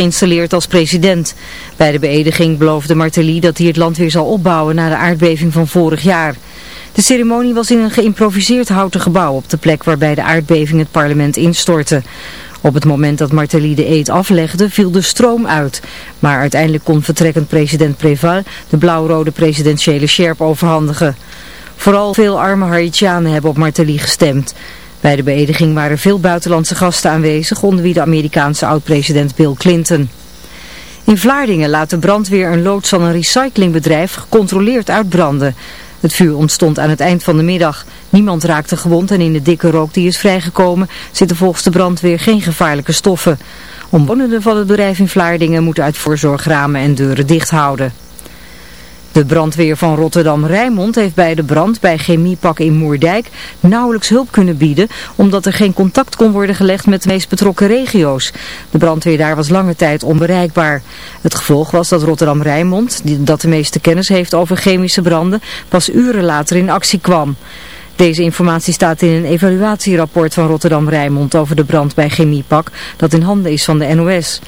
geïnstalleerd als president. Bij de beëdiging beloofde Martelly dat hij het land weer zal opbouwen na de aardbeving van vorig jaar. De ceremonie was in een geïmproviseerd houten gebouw op de plek waarbij de aardbeving het parlement instortte. Op het moment dat Martelly de eed aflegde viel de stroom uit. Maar uiteindelijk kon vertrekkend president Preval de blauw-rode presidentiële sjerp overhandigen. Vooral veel arme Haitianen hebben op Martelly gestemd. Bij de beëdiging waren veel buitenlandse gasten aanwezig, onder wie de Amerikaanse oud-president Bill Clinton. In Vlaardingen laat de brandweer een loods van een recyclingbedrijf gecontroleerd uitbranden. Het vuur ontstond aan het eind van de middag. Niemand raakte gewond en in de dikke rook die is vrijgekomen zitten volgens de brandweer geen gevaarlijke stoffen. Omwonenden van het bedrijf in Vlaardingen moeten uit voorzorg ramen en deuren dicht houden. De brandweer van Rotterdam-Rijnmond heeft bij de brand bij Chemiepak in Moerdijk nauwelijks hulp kunnen bieden, omdat er geen contact kon worden gelegd met de meest betrokken regio's. De brandweer daar was lange tijd onbereikbaar. Het gevolg was dat Rotterdam-Rijnmond, dat de meeste kennis heeft over chemische branden, pas uren later in actie kwam. Deze informatie staat in een evaluatierapport van Rotterdam-Rijnmond over de brand bij Chemiepak, dat in handen is van de NOS.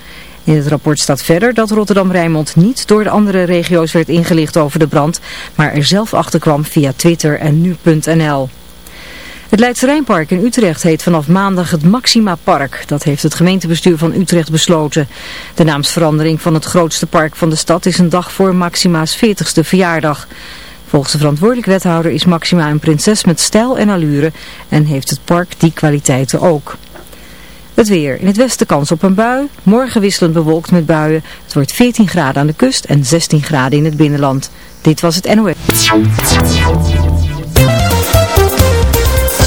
In het rapport staat verder dat Rotterdam-Rijnmond niet door de andere regio's werd ingelicht over de brand, maar er zelf achter kwam via Twitter en nu.nl. Het Leidse Rijnpark in Utrecht heet vanaf maandag het Maxima Park. Dat heeft het gemeentebestuur van Utrecht besloten. De naamsverandering van het grootste park van de stad is een dag voor Maxima's 40ste verjaardag. Volgens de verantwoordelijk wethouder is Maxima een prinses met stijl en allure en heeft het park die kwaliteiten ook. Het weer. In het westen kans op een bui. Morgen wisselend bewolkt met buien. Het wordt 14 graden aan de kust en 16 graden in het binnenland. Dit was het NOS.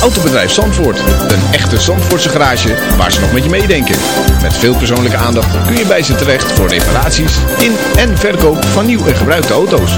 Autobedrijf Zandvoort. Een echte Zandvoortse garage waar ze nog met je meedenken. Met veel persoonlijke aandacht kun je bij ze terecht voor reparaties in en verkoop van nieuw en gebruikte auto's.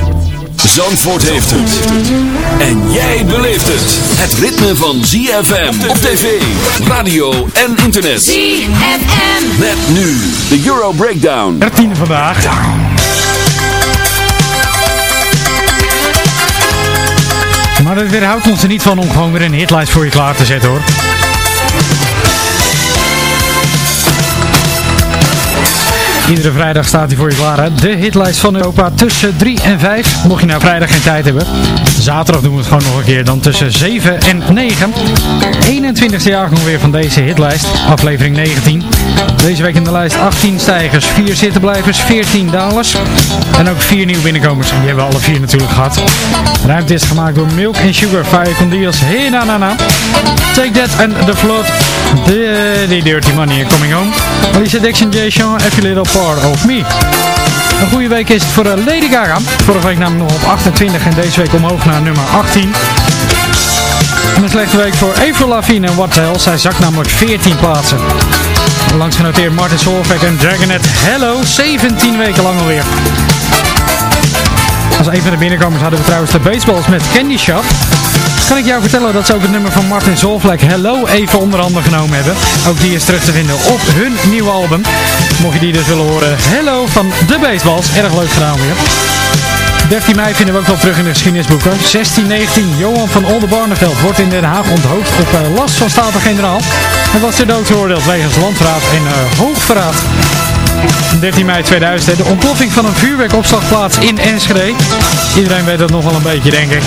Zandvoort heeft het. En jij beleeft het. Het ritme van ZFM op tv, radio en internet. ZFM. Met nu de Euro Breakdown. 13 vandaag. Maar dat weerhoudt ons er niet van om gewoon weer een hitlijst voor je klaar te zetten hoor. Iedere vrijdag staat hij voor je klaar. De hitlijst van Europa tussen 3 en 5. Mocht je nou vrijdag geen tijd hebben. Zaterdag doen we het gewoon nog een keer. Dan tussen 7 en 9. 21ste jaar nog weer van deze hitlijst. Aflevering 19. Deze week in de lijst 18 stijgers, 4 zittenblijvers, 14 dalers. En ook 4 nieuwe binnenkomers. Die hebben we alle 4 natuurlijk gehad. Ruimte is gemaakt door Milk and Sugar, Fire Con Dios, Hey Na Na Na. Take That and The Flood. The, the Dirty Money Coming Home. Alicia Dixon, Jay Sean, Every Little Of. Een goede week is het voor eh, Lady Gaga. Vorige week namelijk nog op 28 en deze week omhoog naar nummer 18. En een slechte week voor Avril Lavigne en What. Zij zakt namelijk 14 plaatsen. Langs genoteerd Martin Solveig en Dragonet Hello. 17 weken lang alweer. Als een van de binnenkomers hadden we trouwens de baseballs met Candy Shop. Kan ik jou vertellen dat ze ook het nummer van Martin Solveig Hello even onder handen genomen hebben. Ook die is terug te vinden op hun nieuwe album. Mocht je die dus willen horen, Hello van de baseballs. Erg leuk gedaan weer. 13 mei vinden we ook wel terug in de geschiedenisboeken. 1619, Johan van Oldenbarneveld wordt in Den Haag onthoofd op eh, last van Staten-Generaal. En was ter dood veroordeeld wegens landverraad en eh, hoogverraad. 13 mei 2000, hè, de ontploffing van een vuurwerkopslagplaats in Enschede. Iedereen weet dat nog wel een beetje, denk ik.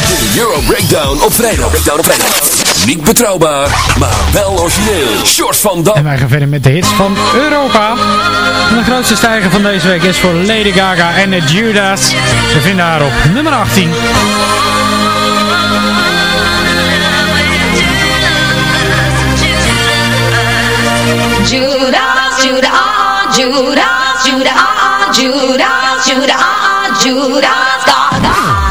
De Euro Breakdown op vrijdag. Breakdown op vrijdag. Niet betrouwbaar, maar wel origineel. Short van En Dam. wij gaan verder met de hits van Europa. En de grootste stijger van deze week is voor Lady Gaga en de Judas. We vinden haar op nummer 18. Judas, Judas, Judas, Judas, Judas, Judas, Judas,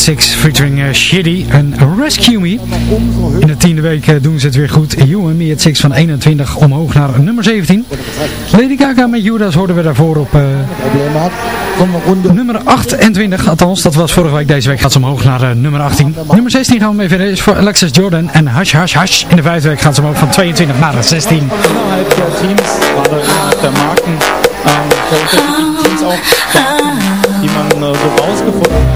6 featuring eh, uh, Shitty en Rescue Me. In de tiende week eh, doen ze het weer goed. You and Me at Six van 21 omhoog naar nummer 17. Lady Gaga met Judas hoorden we daarvoor op uh, nummer 28. Althans, dat was vorige week. Deze week gaat ze omhoog naar nummer 18. Nummer 16 gaan we mee verder. Is voor Alexis Jordan en Hush Hush Hush. In de vijfde week gaat ze omhoog van 22 naar 16. Teams die man rausgefunden hat.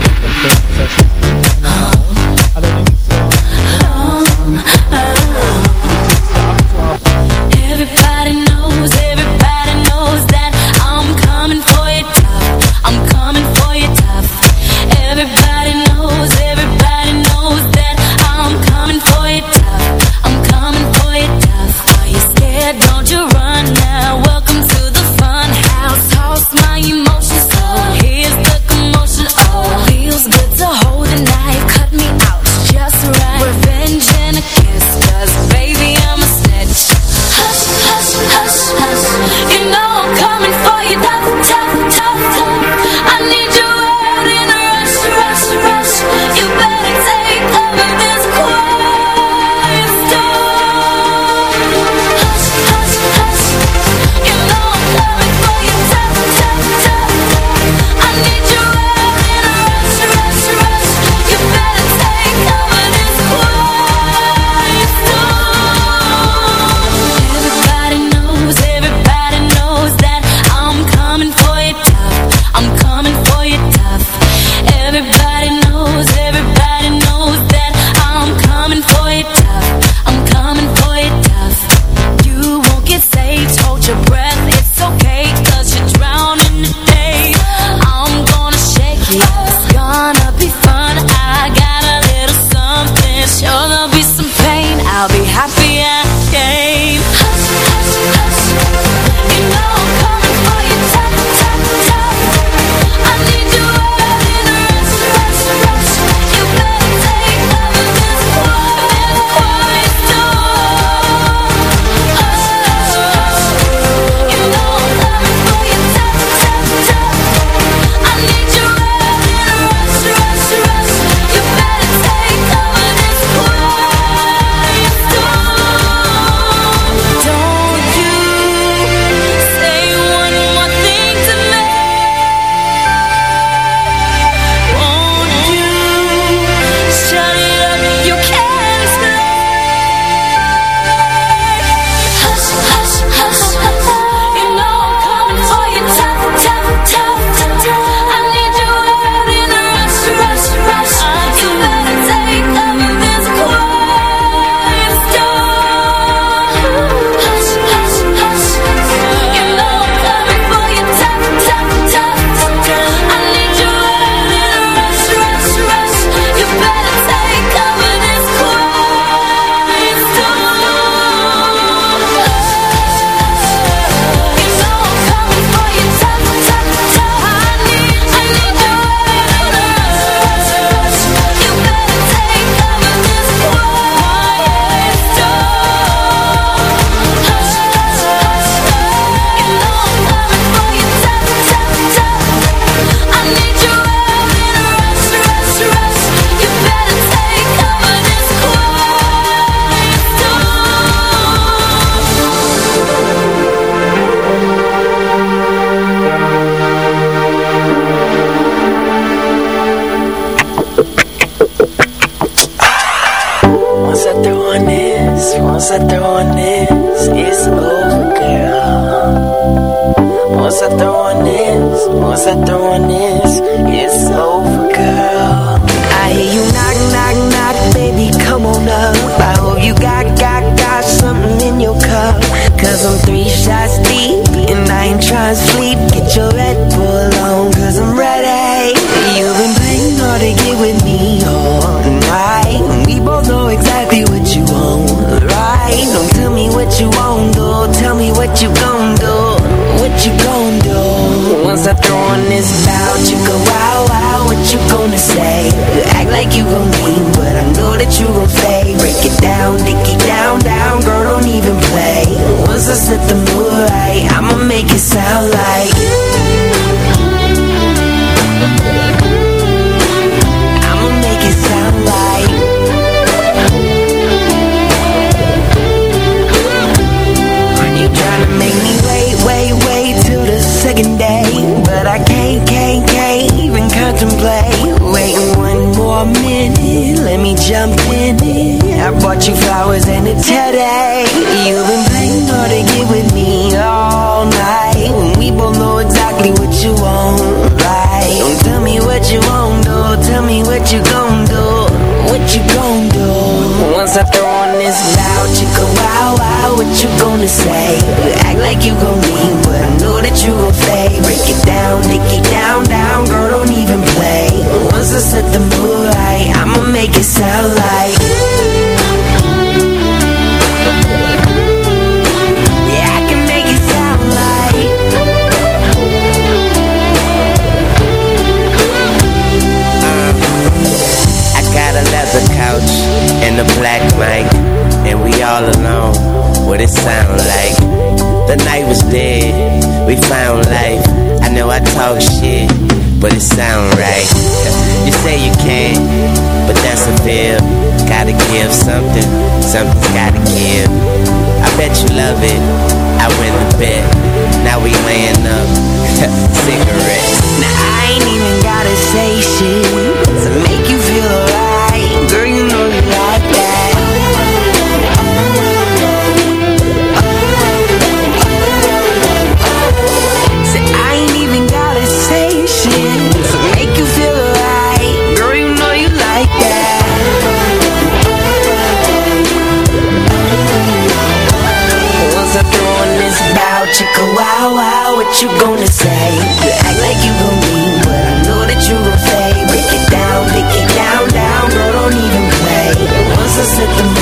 what you gonna say? You act like you gon' mean what? I know that you gon' say Break it down, break it down, down, girl, don't even play. Once I set the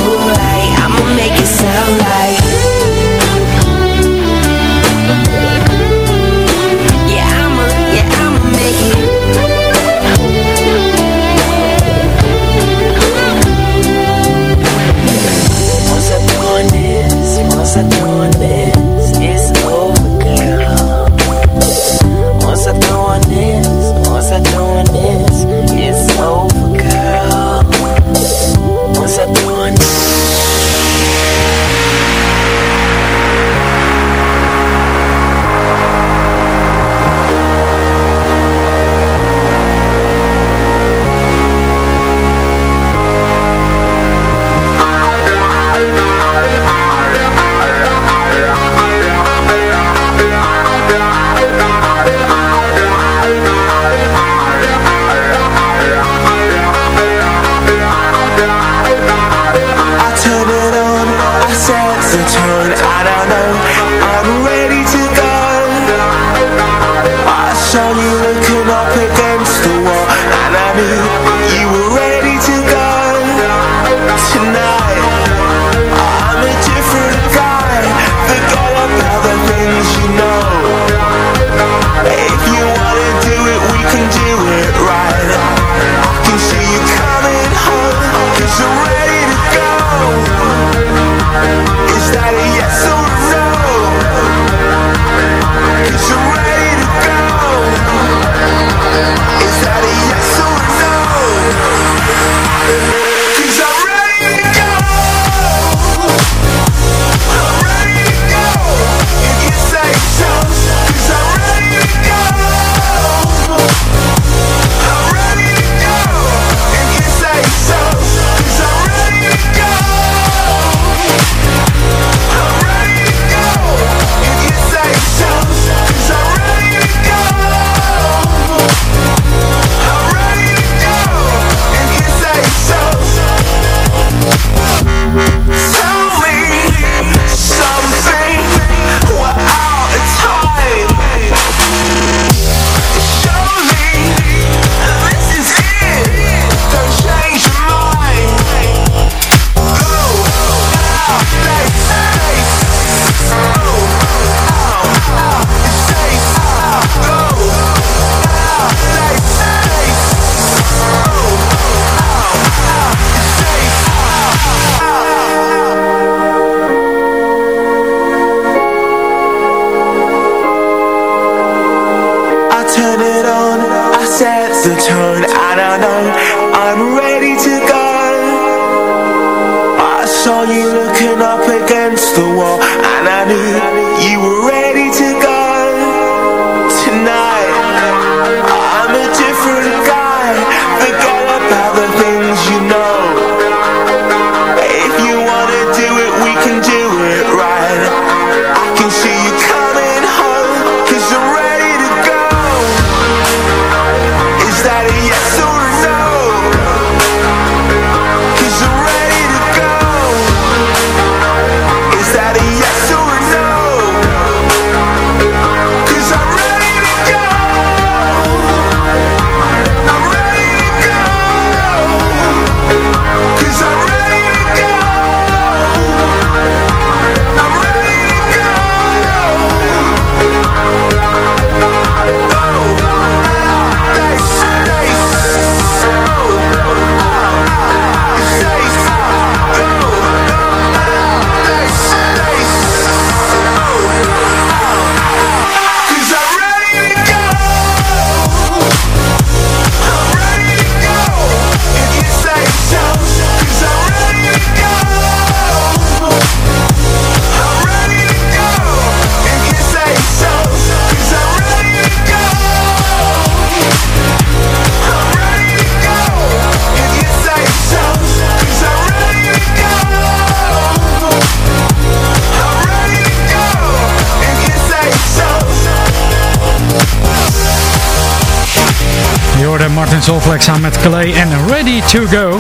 to Go.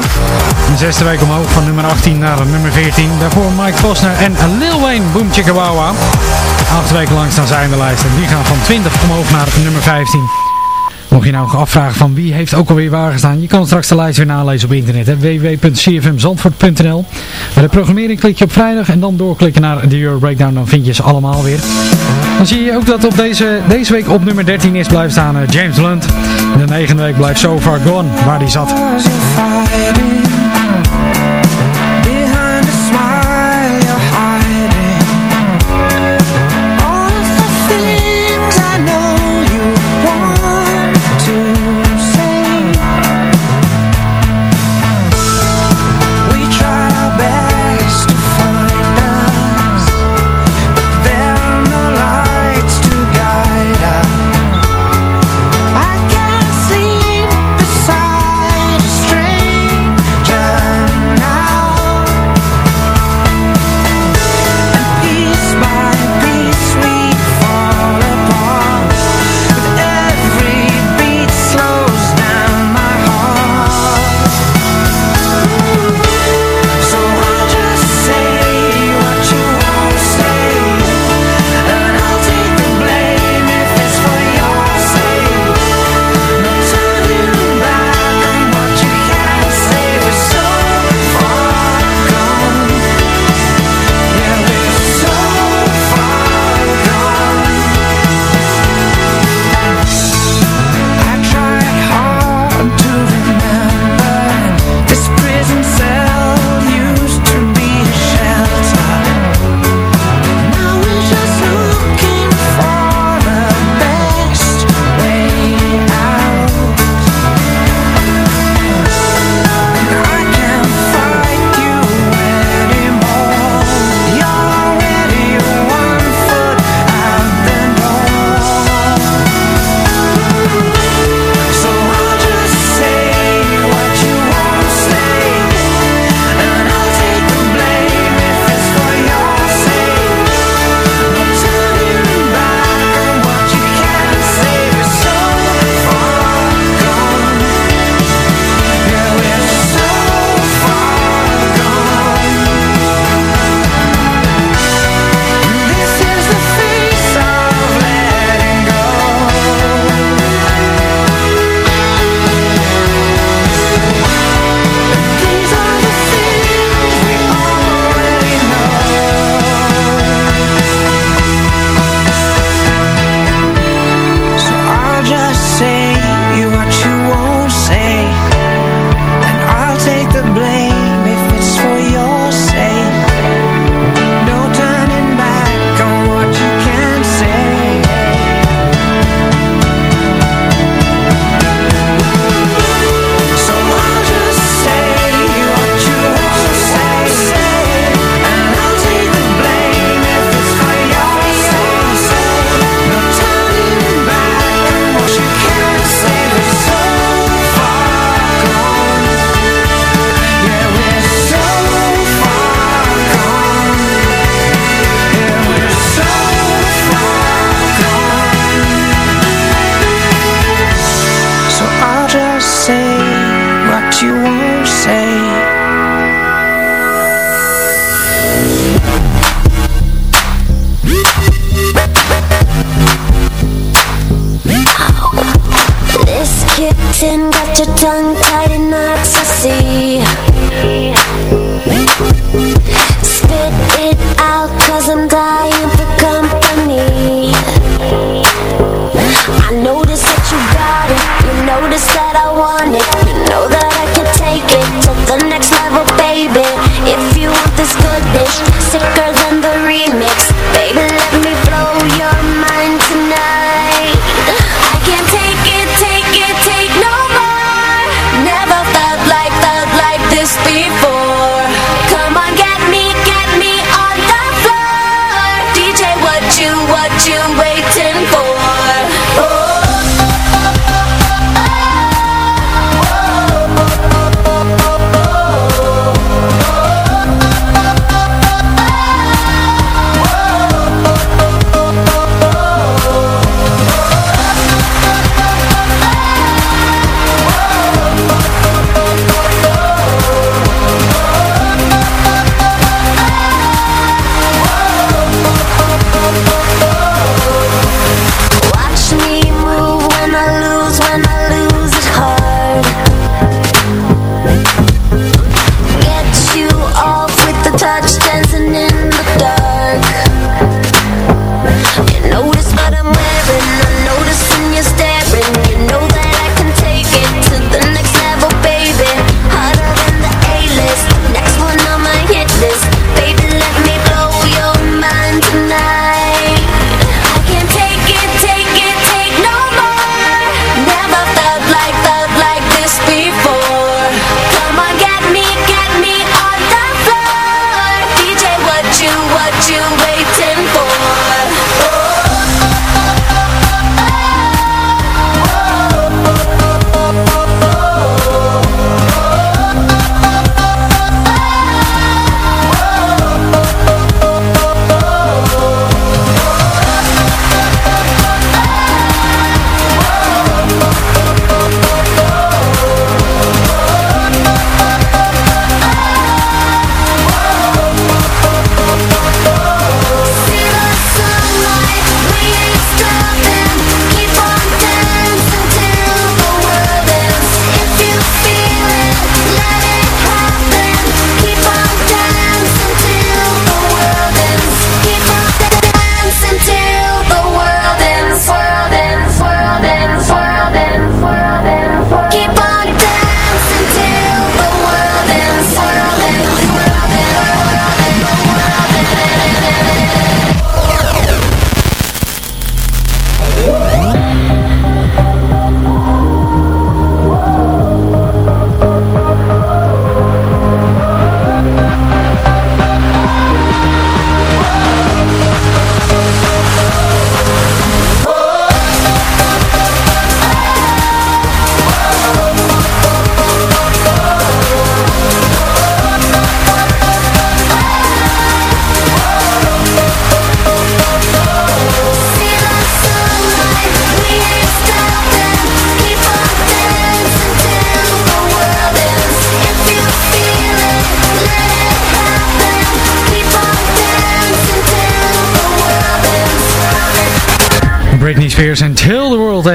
De zesde week omhoog van nummer 18 naar nummer 14. Daarvoor Mike Posner en Lil Wayne, Boom Chicka Wow Wow. Acht weken lang staan zij in de lijst en die gaan van 20 omhoog naar nummer 15. Mocht je nou afvragen van wie heeft ook alweer waar gestaan, je kan straks de lijst weer nalezen op internet. www.cfmzandvoort.nl Bij de programmering klik je op vrijdag en dan doorklikken naar de Euro Breakdown, dan vind je ze allemaal weer. Dan zie je ook dat op deze, deze week op nummer 13 is blijft staan eh, James Blunt. De negende week blijft So Far Gone, waar die zat.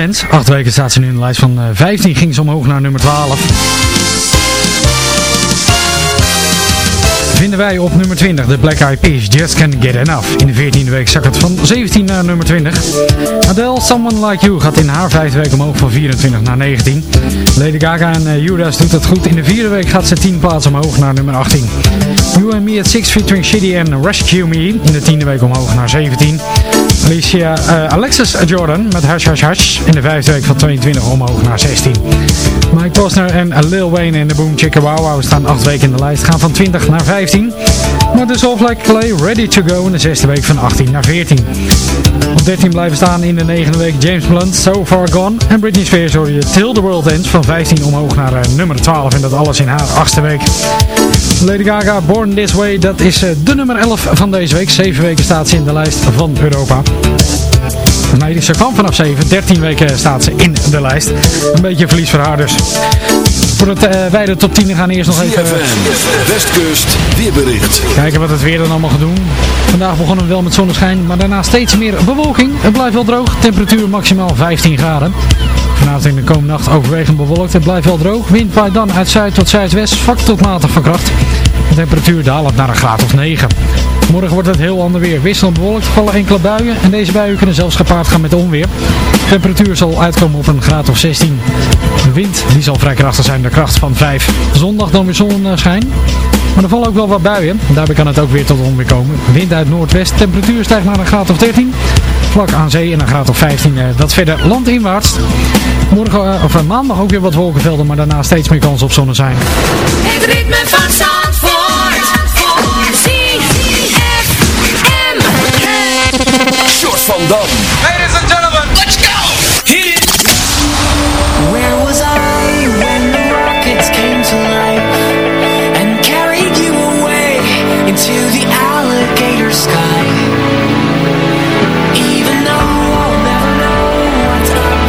Ends. Acht weken staat ze nu in de lijst van eh, 15. Ging ze omhoog naar nummer 12. Vinden wij op nummer 20 de Black Eyed Peas Just Can't Get Enough. In de 14e week zakt het van 17 naar nummer 20. Adele Someone Like You gaat in haar vijfde week omhoog van 24 naar 19. Lady Gaga en uh, Judas doet het goed. In de vierde week gaat ze 10 plaatsen omhoog naar nummer 18. You and Me at 6 featuring Shitty en Rescue Me. In de tiende week omhoog naar 17. Alicia, eh, Alexis Jordan met Hush Hush Hush. In de vijfde week van 22 omhoog naar 16. Mike Posner en Lil Wayne in de Boom Chicka Wow Wow staan 8 weken in de lijst. Gaan van 20 naar 15. Maar de Soulfly Clay Ready to Go in de zesde week van 18 naar 14. Op 13 blijven staan in de negende week James Blunt, So Far Gone. En Britney Spears hoor je Till the World Ends van 15 omhoog naar eh, nummer 12. En dat alles in haar achtste week. Lady Gaga, Born This Way, dat is eh, de nummer 11 van deze week. 7 weken staat ze in de lijst van Europa. Ze kwam vanaf 7. 13 weken staat ze in de lijst. Een beetje verlies voor haar dus. Voor het uh, wijde top 10 gaan we eerst nog even... ZFM, Westkust, weerbericht. Kijken wat het weer dan allemaal gaat doen. Vandaag begonnen we wel met zonneschijn, maar daarna steeds meer bewolking. Het blijft wel droog. Temperatuur maximaal 15 graden. Vanavond in de komende nacht overwegend bewolkt. Het blijft wel droog. Wind waait dan uit zuid tot zuidwest, zwak tot matig van kracht. De temperatuur dalend naar een graad of 9. Morgen wordt het heel ander weer. Wisselend bewolkt, vallen enkele buien. En deze buien kunnen zelfs gepaard gaan met onweer. De temperatuur zal uitkomen op een graad of 16. De wind die zal vrij krachtig zijn, de kracht van 5. Zondag dan weer zonneschijn. Maar er vallen ook wel wat buien. Daarbij kan het ook weer tot onweer komen. Wind uit noordwest. Temperatuur stijgt naar een graad of 13. Vlak aan zee en een graad of 15. eh, Dat verder landinwaarts. Morgen, eh, of eh, maandag ook weer wat wolkenvelden. Maar daarna steeds meer kans op zonneschijn. Het ritme van Zandvoort. Van Dam. Ladies and gentlemen, let's go. Hit it. Where was I when the rockets came to life and carried you away into the alligator sky? Even though I'll never know what's up,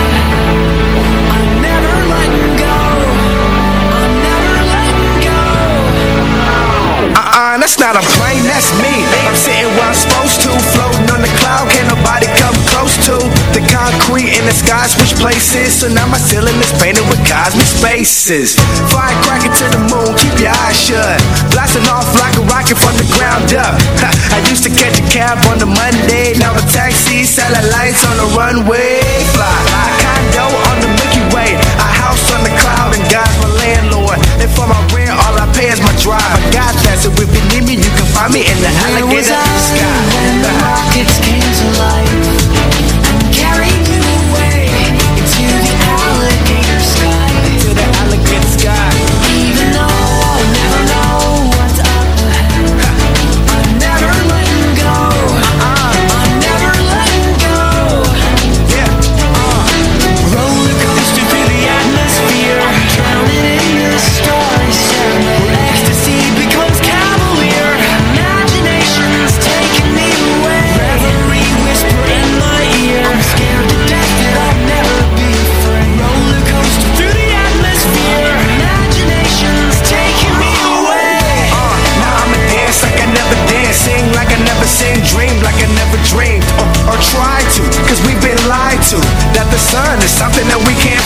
I'm never letting go. I'm never letting go. Uh-uh, that's not a plane, that's me. I'm sitting where I'm supposed to, floating on the cloud, can't nobody come close to the concrete in the sky switch places. So now my ceiling is painted with cosmic spaces. Firecracker to the moon, keep your eyes shut. Blasting off like a rocket from the ground up. I used to catch a cab on the Monday, now a taxi, satellites on the runway. Fly, condo on the Milky Way, a house on the cloud, and God's my landlord. And for my I is my drive. I got that, so if you need me, you can find me in the alligator sky. When the rockets came to life and carried you away into the alligator sky. To the alligator sky.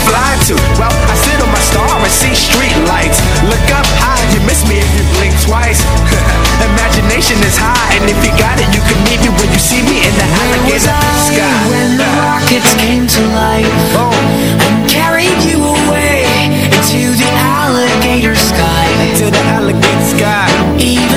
fly to? Well, I sit on my star and see street lights. Look up high, you miss me if you blink twice. Imagination is high, and if you got it, you can meet me when you see me in the alligator sky. When the rockets came to life oh. and carried you away into the alligator sky. Into the alligator sky. Even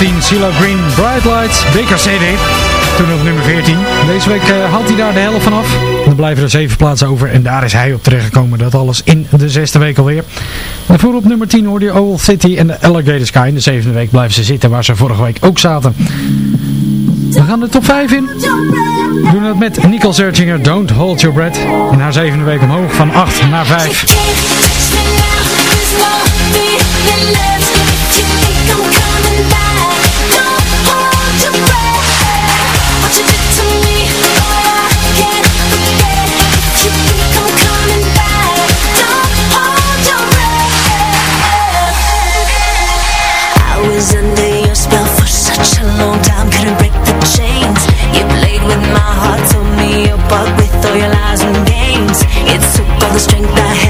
10, Silo Green, Bright Lights, Baker CD. Toen op nummer 14. Deze week eh, uh, haalt hij daar de helft van af. Dan blijven er 7 plaatsen over en daar is hij op terechtgekomen. Dat alles in de zesde week alweer. Daarvoor op nummer 10 hoorde je Old City en de Alligator Sky. In de zevende week blijven ze zitten waar ze vorige week ook zaten. We gaan de top 5 in. We doen dat met Nicole Searchinger, Don't Hold Your Breath. In haar zevende week omhoog van 8 naar 5. the strength I have.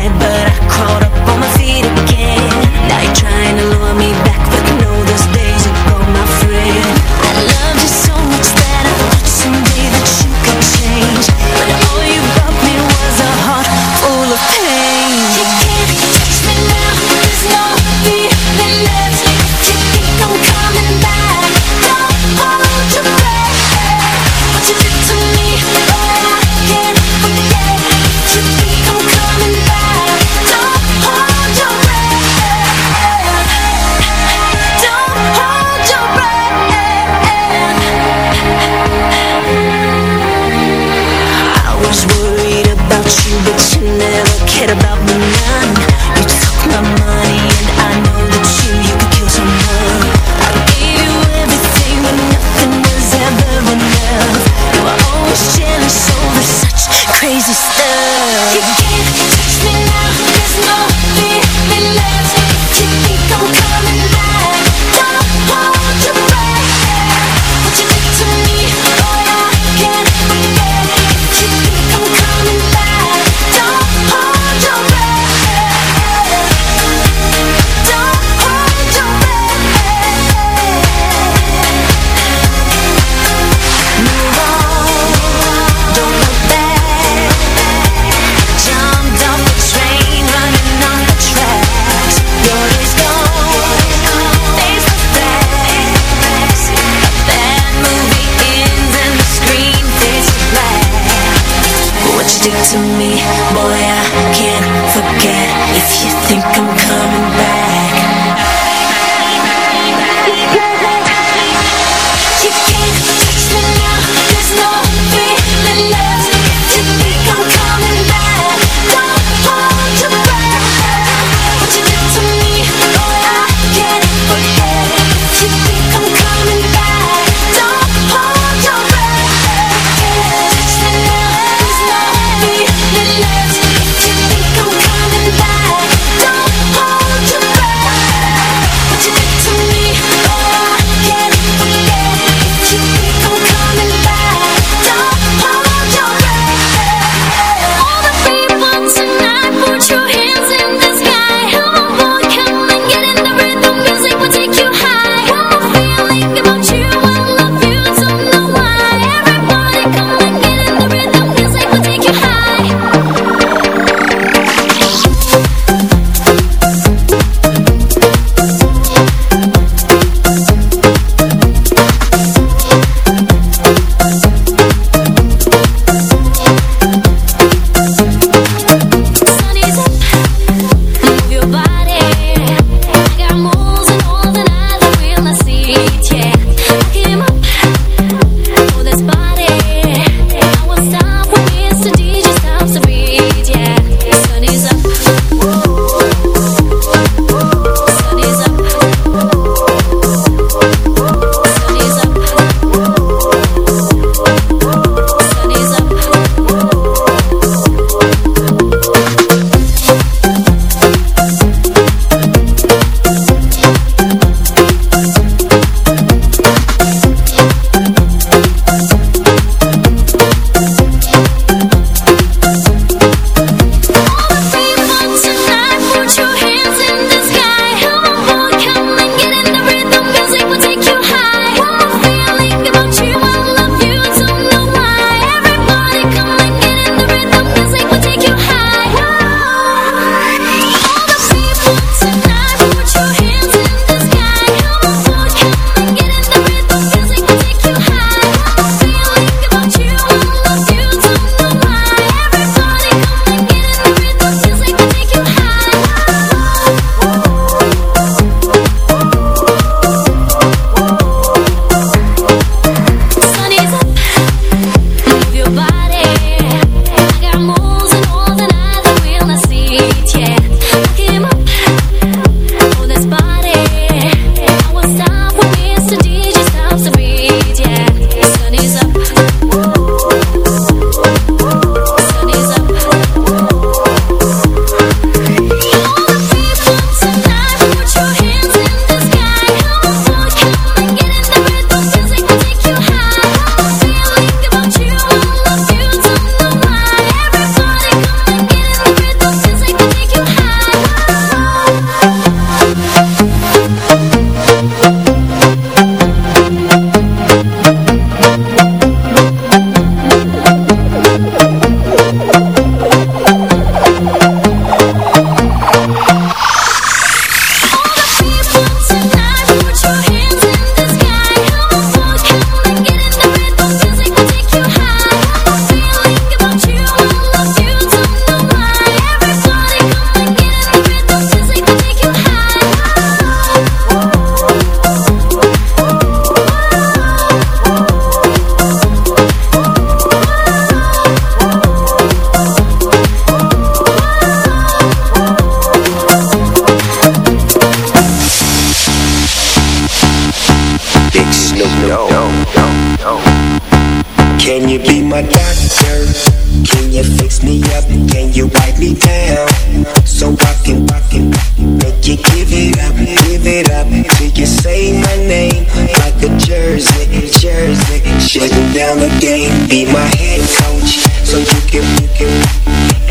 You say my name like a jersey, jersey. Shutting down the game, be my head coach, so you can, you can,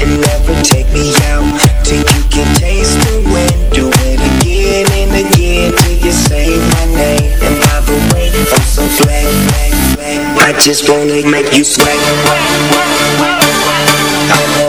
and never take me out till you can taste the wind. Do it again and again till you say my name. And by the way, I'm so glad, glad, glad. I just wanna make you sweat. I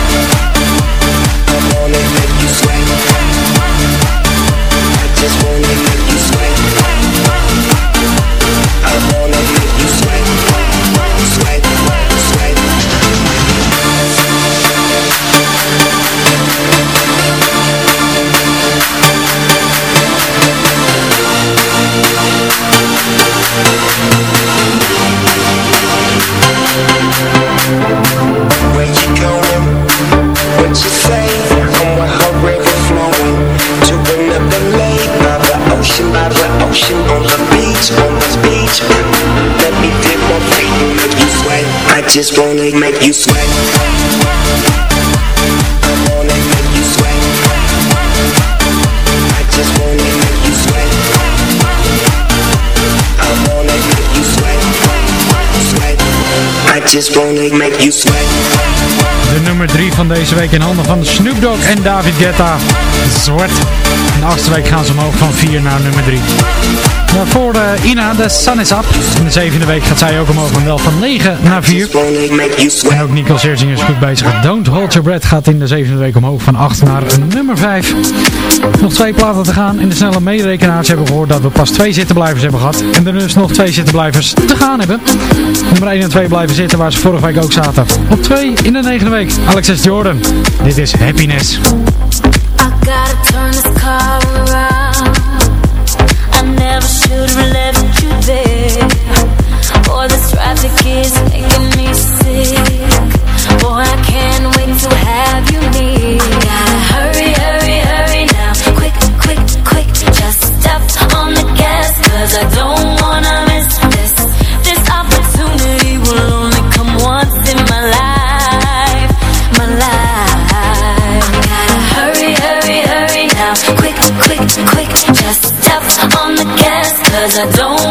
Just wanna make you sweat. Make you sweat. De nummer 3 van deze week in handen van Snoop Dogg en David Guetta. Zwart. Achtste week gaan ze omhoog van 4 naar nummer 3. Daarvoor uh, Ina, de Sun is Up. In de zevende week gaat zij ook omhoog, wel van 9 naar 4. En ook Nico Searching is goed bezig. Don't Hold Your Breath gaat in de zevende week omhoog van 8 naar nummer 5. Nog twee platen te gaan. In de snelle meerekenaars hebben we gehoord dat we pas twee zittenblijvers hebben gehad. En er dus nog twee zittenblijvers te gaan hebben. Nummer 1 en 2 blijven zitten waar ze vorige week ook zaten. Op 2 in de negende week. Alexis Jordan. Dit is Happiness. Gotta turn this car I don't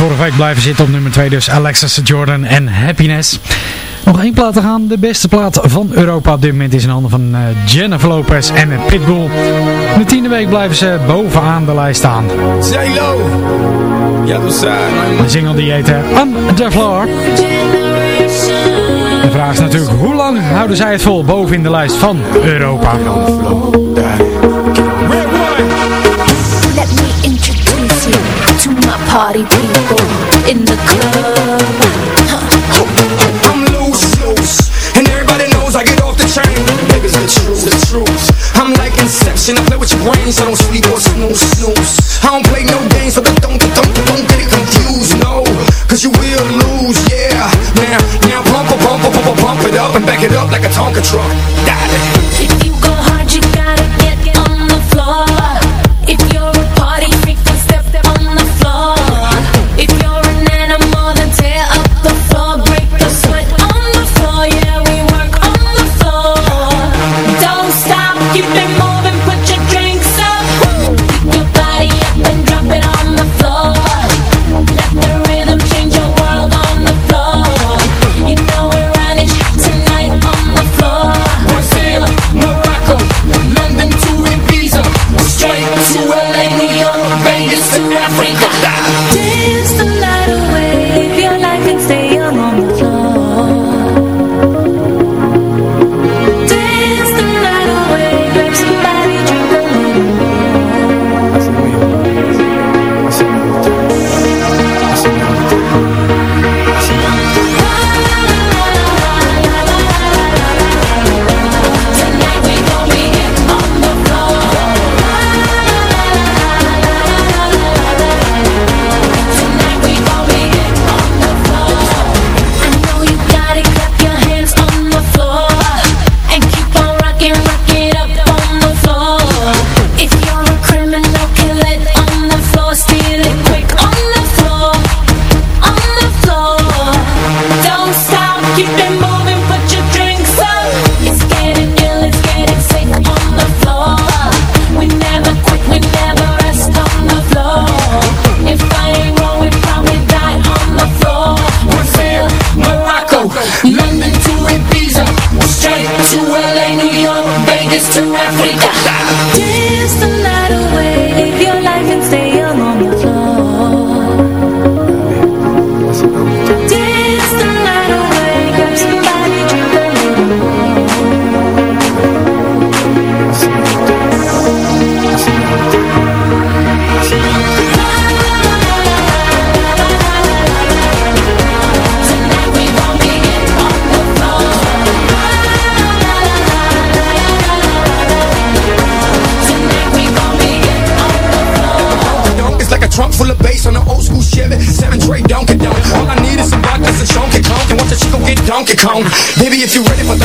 Vorige week blijven zitten op nummer 2 dus Alexis Jordan en Happiness. Nog één plaat te gaan. De beste plaat van Europa op dit moment is in handen van eh, Jennifer Lopez en eh, Pitbull. De tiende week blijven ze bovenaan de lijst staan. De single die heet eh, On The Floor. De vraag is natuurlijk, hoe lang houden zij het vol boven in de lijst van Europa? Party people in the club. I'm loose, loose, and everybody knows I get off the the truth, the truth. I'm like Inception, I play with your don't sleep or snooze. I don't play no games, so don't, don't, don't, get it confused, no. Cause you will lose, yeah. Now, now pump, pump, pump, pump it up and back it up like a Tonka truck. honky. Baby, if you're ready for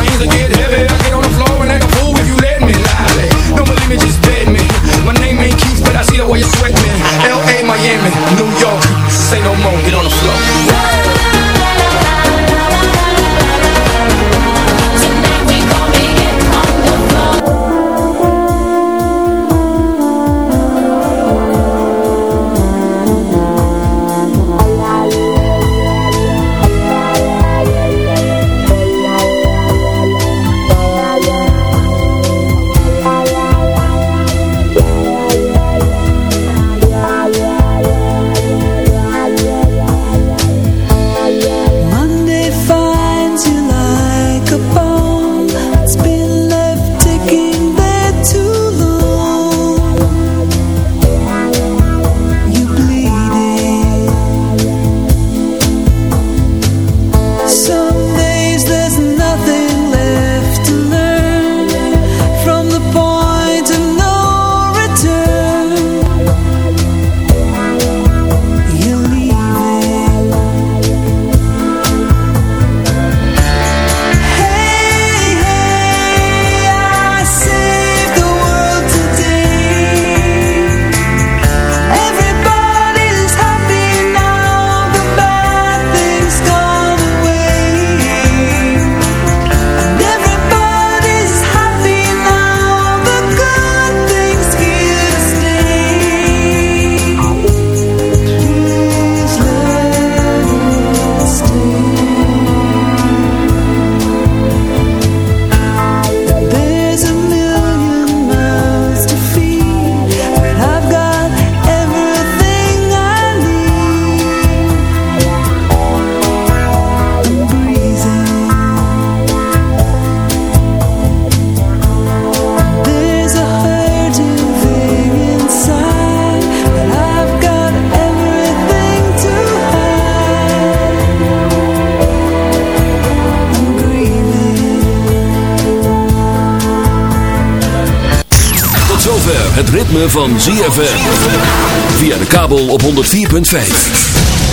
104.5.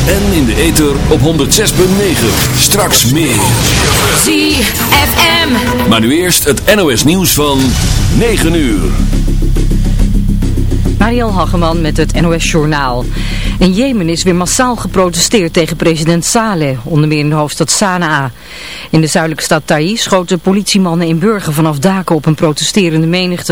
En in de ether op 106.9. Straks meer. ZFM. Maar nu eerst het NOS nieuws van 9 uur. Mariel Hageman met het NOS Journaal. In Jemen is weer massaal geprotesteerd tegen president Saleh, onder meer in de hoofdstad Sanaa. In de zuidelijke stad Taiz schoten politiemannen in burger vanaf daken op een protesterende menigte.